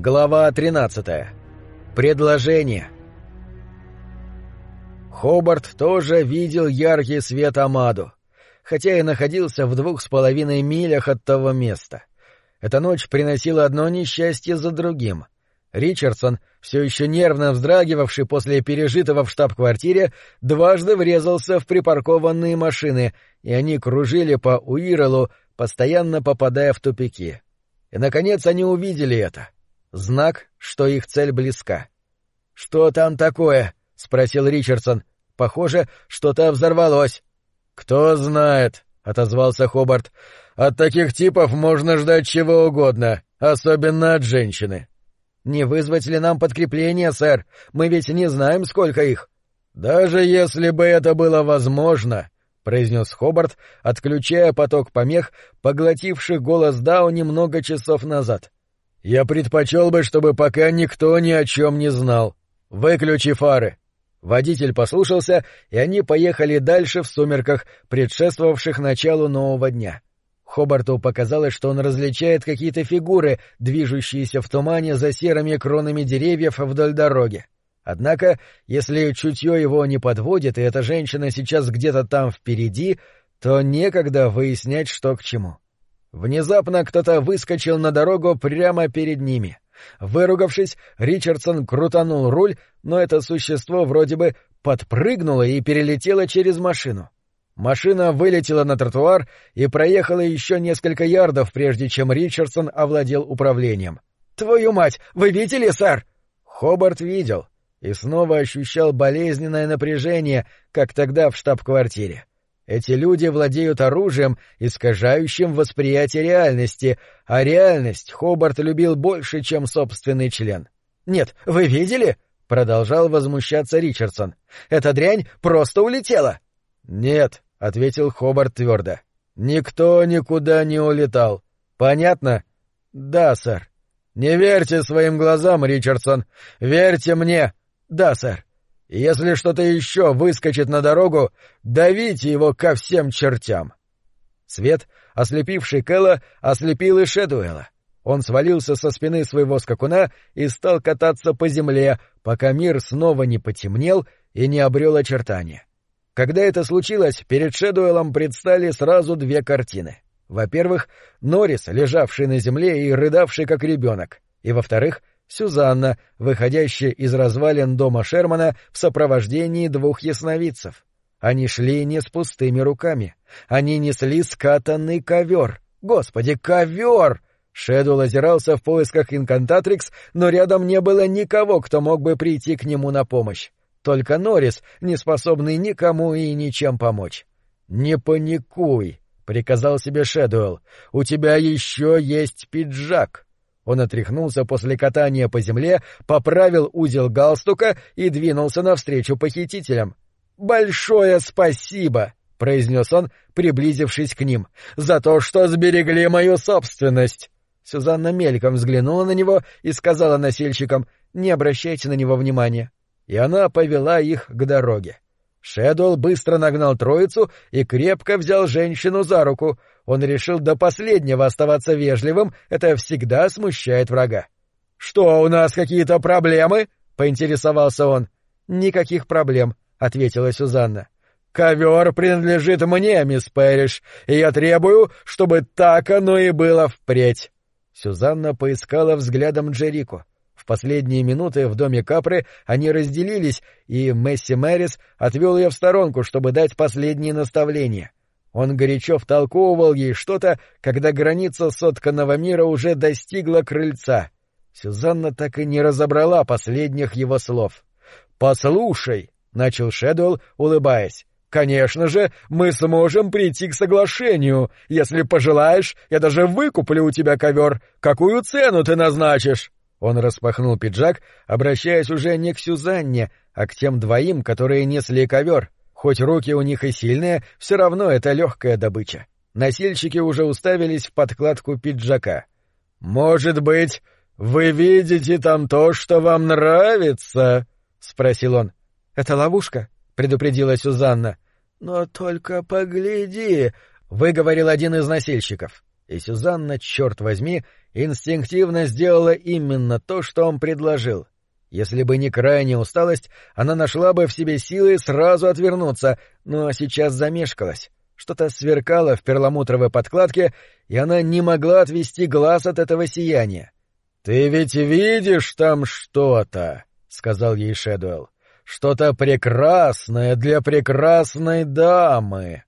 Глава 13. Предложение. Хобарт тоже видел яркий свет Амаду, хотя и находился в двух с половиной милях от того места. Эта ночь приносила одно несчастье за другим. Ричардсон, все еще нервно вздрагивавший после пережитого в штаб-квартире, дважды врезался в припаркованные машины, и они кружили по Уирелу, постоянно попадая в тупики. И, наконец, они увидели это — Знак, что их цель близка. «Что там такое?» — спросил Ричардсон. «Похоже, что-то взорвалось». «Кто знает», — отозвался Хобарт. «От таких типов можно ждать чего угодно, особенно от женщины». «Не вызвать ли нам подкрепление, сэр? Мы ведь не знаем, сколько их». «Даже если бы это было возможно», — произнес Хобарт, отключая поток помех, поглотивших голос Дауни много часов назад. Я предпочел бы, чтобы пока никто ни о чем не знал. Выключи фары. Водитель послушался, и они поехали дальше в сумерках, предшествовавших началу нового дня. Хобарту показалось, что он различает какие-то фигуры, движущиеся в тумане за серыми кронами деревьев вдоль дороги. Однако, если чутье его не подводит, и эта женщина сейчас где-то там впереди, то некогда выяснять, что к чему. Внезапно кто-то выскочил на дорогу прямо перед ними. Выругавшись, Ричардсон крутанул руль, но это существо вроде бы подпрыгнуло и перелетело через машину. Машина вылетела на тротуар и проехала еще несколько ярдов, прежде чем Ричардсон овладел управлением. «Твою мать! Вы видели, сэр?» Хобарт видел и снова ощущал болезненное напряжение, как тогда в штаб-квартире. Эти люди владеют оружием, искажающим восприятие реальности, а реальность Хобарт любил больше, чем собственный член. «Нет, вы видели?» — продолжал возмущаться Ричардсон. «Эта дрянь просто улетела!» «Нет», — ответил Хобарт твердо. «Никто никуда не улетал. Понятно?» «Да, сэр». «Не верьте своим глазам, Ричардсон. Верьте мне». «Да, сэр». Если что-то еще выскочит на дорогу, давите его ко всем чертям. Свет, ослепивший Кэлла, ослепил и Шэдуэла. Он свалился со спины своего скакуна и стал кататься по земле, пока мир снова не потемнел и не обрел очертания. Когда это случилось, перед Шэдуэлом предстали сразу две картины. Во-первых, Норрис, лежавший на земле и рыдавший как ребенок, и, во-вторых, Сюзанна, выходящая из развалин дома Шермана в сопровождении двух ясновидцев. Они шли не с пустыми руками. Они несли скатанный ковер. Господи, ковер! Шэдул озирался в поисках инкантатрикс, но рядом не было никого, кто мог бы прийти к нему на помощь. Только Норрис, не способный никому и ничем помочь. «Не паникуй», — приказал себе Шэдуэлл. «У тебя еще есть пиджак». Он отряхнулся после катания по земле, поправил узел галстука и двинулся навстречу похитителям. «Большое спасибо!» — произнес он, приблизившись к ним, — «за то, что сберегли мою собственность!» Сюзанна мельком взглянула на него и сказала носильщикам «Не обращайте на него внимания». И она повела их к дороге. Шэдуэлл быстро нагнал троицу и крепко взял женщину за руку. Он решил до последнего оставаться вежливым, это всегда смущает врага. — Что, у нас какие-то проблемы? — поинтересовался он. — Никаких проблем, — ответила Сюзанна. — Ковер принадлежит мне, мисс Пэриш, и я требую, чтобы так оно и было впредь. Сюзанна поискала взглядом Джерико последние минуты в доме Капры они разделились, и Месси Мэрис отвел ее в сторонку, чтобы дать последние наставления. Он горячо втолковывал ей что-то, когда граница сотканного мира уже достигла крыльца. Сюзанна так и не разобрала последних его слов. «Послушай», — начал Шэдуэлл, улыбаясь, — «конечно же, мы сможем прийти к соглашению. Если пожелаешь, я даже выкуплю у тебя ковер. Какую цену ты назначишь?» Он распахнул пиджак, обращаясь уже не к Сюзанне, а к тем двоим, которые несли ковер. Хоть руки у них и сильные, все равно это легкая добыча. Носильщики уже уставились в подкладку пиджака. «Может быть, вы видите там то, что вам нравится?» — спросил он. «Это ловушка», — предупредила Сюзанна. «Но только погляди», — выговорил один из носильщиков. И Сюзанна, черт возьми, инстинктивно сделала именно то, что он предложил. Если бы не крайняя усталость, она нашла бы в себе силы сразу отвернуться, но сейчас замешкалась. Что-то сверкало в перламутровой подкладке, и она не могла отвести глаз от этого сияния. — Ты ведь видишь там что-то, — сказал ей Шэдуэлл. — Что-то прекрасное для прекрасной дамы.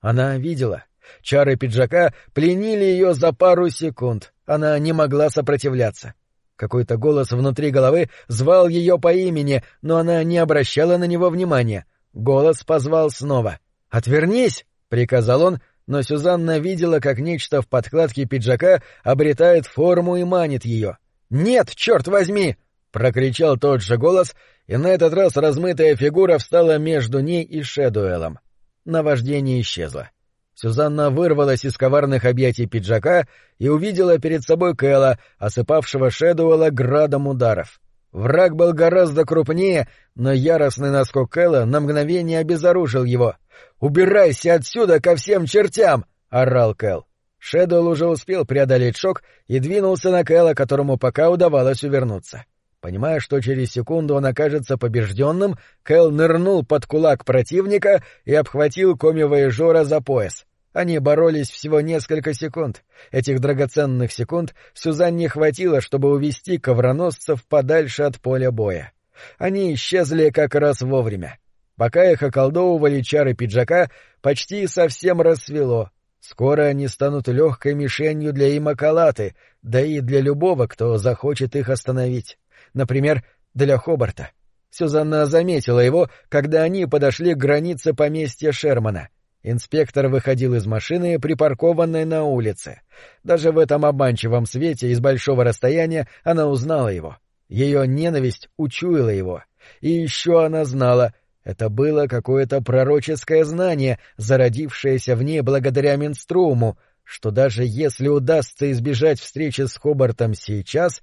Она видела. Чары пиджака пленили ее за пару секунд. Она не могла сопротивляться. Какой-то голос внутри головы звал ее по имени, но она не обращала на него внимания. Голос позвал снова. «Отвернись!» — приказал он, но Сюзанна видела, как нечто в подкладке пиджака обретает форму и манит ее. «Нет, черт возьми!» — прокричал тот же голос, и на этот раз размытая фигура встала между ней и Шэдуэлом. Наваждение исчезло. Сюзанна вырвалась из коварных объятий пиджака и увидела перед собой Кэла, осыпавшего Шэдуэлла градом ударов. Враг был гораздо крупнее, но яростный наскок Кэла на мгновение обезоружил его. «Убирайся отсюда ко всем чертям!» — орал Кэл. Шэдуэлл уже успел преодолеть шок и двинулся на Кэла, которому пока удавалось увернуться. Понимая, что через секунду он окажется побежденным, Кэл нырнул под кулак противника и обхватил Коми-Воежора за пояс. Они боролись всего несколько секунд. Этих драгоценных секунд Сюзанне хватило, чтобы увести ковроносцев подальше от поля боя. Они исчезли как раз вовремя. Пока их околдовывали чары пиджака, почти совсем рассвело. Скоро они станут легкой мишенью для Имакалаты, да и для любого, кто захочет их остановить. Например, для Хобарта. Сюзанна заметила его, когда они подошли к границе поместья Шермана. Инспектор выходил из машины, припаркованной на улице. Даже в этом обманчивом свете из большого расстояния она узнала его. Ее ненависть учуяла его. И еще она знала, это было какое-то пророческое знание, зародившееся в ней благодаря Минструму, что даже если удастся избежать встречи с Хобартом сейчас,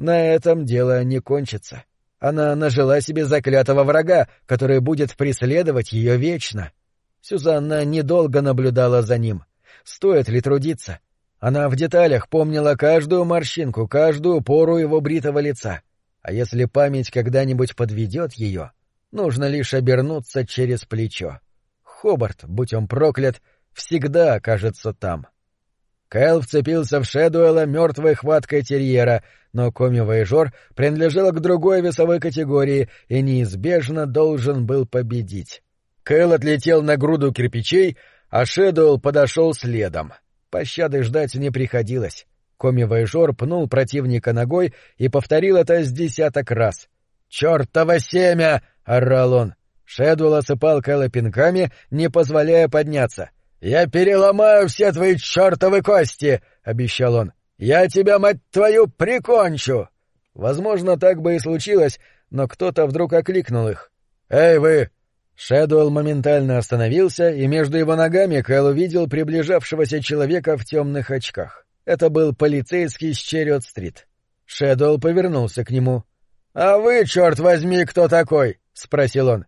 на этом дело не кончится. Она нажила себе заклятого врага, который будет преследовать ее вечно. Сюзанна недолго наблюдала за ним. Стоит ли трудиться? Она в деталях помнила каждую морщинку, каждую пору его бритого лица. А если память когда-нибудь подведет ее, нужно лишь обернуться через плечо. Хобарт, будь он проклят, всегда окажется там. Кэл вцепился в Шэдуэла мертвой хваткой терьера, но коми-воежор принадлежал к другой весовой категории и неизбежно должен был победить. Кэл отлетел на груду кирпичей, а Шэдуэлл подошел следом. Пощады ждать не приходилось. Коми-воежор пнул противника ногой и повторил это с десяток раз. «Чёртово семя!» — орал он. Шэдуэлл осыпал Кэла пинками, не позволяя подняться — «Я переломаю все твои чертовы кости!» — обещал он. «Я тебя, мать твою, прикончу!» Возможно, так бы и случилось, но кто-то вдруг окликнул их. «Эй, вы!» Шэдуэлл моментально остановился, и между его ногами Кэл увидел приближавшегося человека в темных очках. Это был полицейский с Черриот-стрит. Шэдуэлл повернулся к нему. «А вы, черт возьми, кто такой?» — спросил он.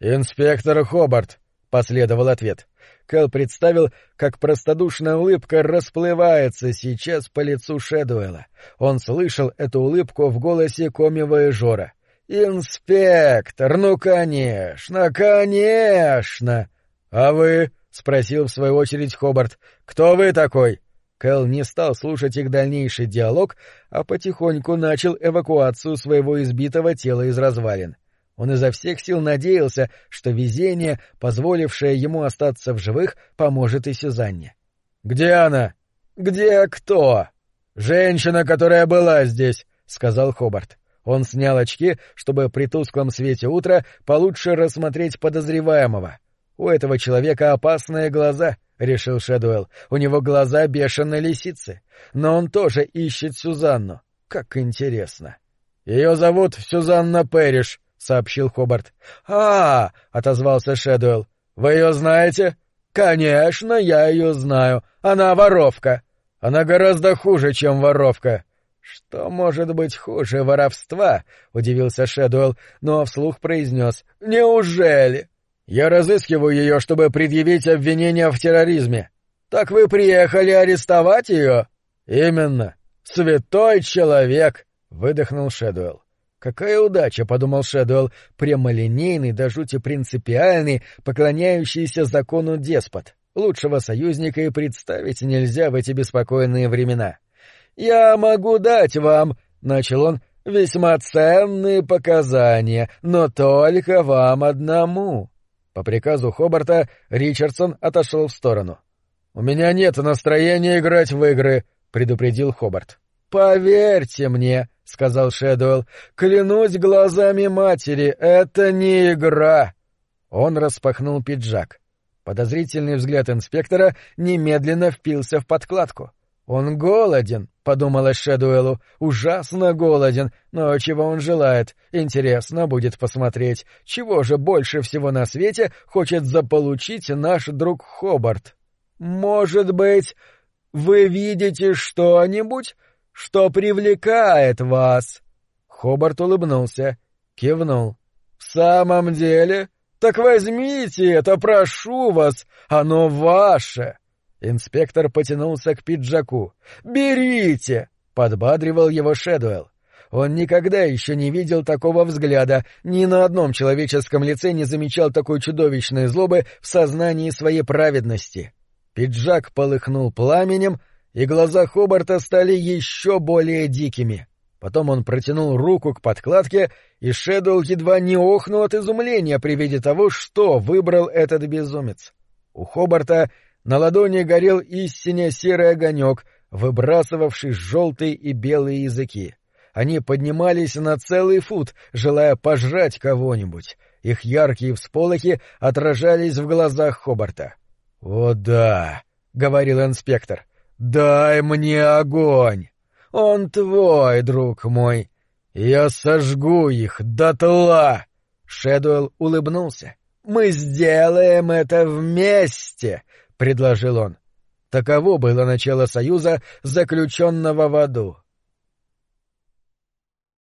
«Инспектор Хобарт», — последовал ответ. Кэл представил, как простодушная улыбка расплывается сейчас по лицу Шэдуэла. Он слышал эту улыбку в голосе коми-воежора. «Инспектор, ну конечно, конечно!» «А вы?» — спросил в свою очередь Хобарт. «Кто вы такой?» Кэл не стал слушать их дальнейший диалог, а потихоньку начал эвакуацию своего избитого тела из развалин. Он изо всех сил надеялся, что везение, позволившее ему остаться в живых, поможет и Сюзанне. «Где она?» «Где кто?» «Женщина, которая была здесь», — сказал Хобарт. Он снял очки, чтобы при тусклом свете утра получше рассмотреть подозреваемого. «У этого человека опасные глаза», — решил Шэдуэлл. «У него глаза бешеной лисицы. Но он тоже ищет Сюзанну. Как интересно». «Ее зовут Сюзанна Пэриш», сообщил Хобарт. А, отозвался Шэдуэлл. Вы ее знаете? Конечно, я ее знаю. Она воровка. Она гораздо хуже, чем воровка. Что может быть хуже воровства? удивился Шэдуэлл, но вслух произнес. Неужели? Я разыскиваю ее, чтобы предъявить обвинение в терроризме. Так вы приехали арестовать ее? Именно. Святой человек, выдохнул Шэдуэлл. Какая удача, подумал Шэдуэлл, прямолинейный, до жути принципиальный, поклоняющийся закону деспот. Лучшего союзника и представить нельзя в эти беспокойные времена. Я могу дать вам, начал он, весьма ценные показания, но только вам одному. По приказу Хобарта Ричардсон отошел в сторону. «У меня нет настроения играть в игры», — предупредил Хобарт. «Поверьте мне», — сказал Шэдуэлл, — «клянусь глазами матери, это не игра». Он распахнул пиджак. Подозрительный взгляд инспектора немедленно впился в подкладку. «Он голоден», — подумалось Шэдуэлу, — «ужасно голоден, но чего он желает? Интересно будет посмотреть, чего же больше всего на свете хочет заполучить наш друг Хобарт? Может быть, вы видите что-нибудь, что привлекает вас?» Хобарт улыбнулся, кивнул. «В самом деле? Так возьмите это, прошу вас, оно ваше!» Инспектор потянулся к пиджаку. «Берите!» — подбадривал его Шэдуэлл. Он никогда еще не видел такого взгляда, ни на одном человеческом лице не замечал такой чудовищной злобы в сознании своей праведности. Пиджак полыхнул пламенем, и глаза Хобарта стали еще более дикими. Потом он протянул руку к подкладке, и Шэдуэлл едва не охнул от изумления при виде того, что выбрал этот безумец. У Хобарта на ладони горел истинно серый огонек, выбрасывавший желтые и белые языки. Они поднимались на целый фут, желая пожрать кого-нибудь. Их яркие всполохи отражались в глазах Хобарта. — О да, — говорил инспектор, — дай мне огонь. Он твой, друг мой. Я сожгу их дотла. Шэдуэлл улыбнулся. — Мы сделаем это вместе, — предложил он. Таково было начало союза, заключенного в аду.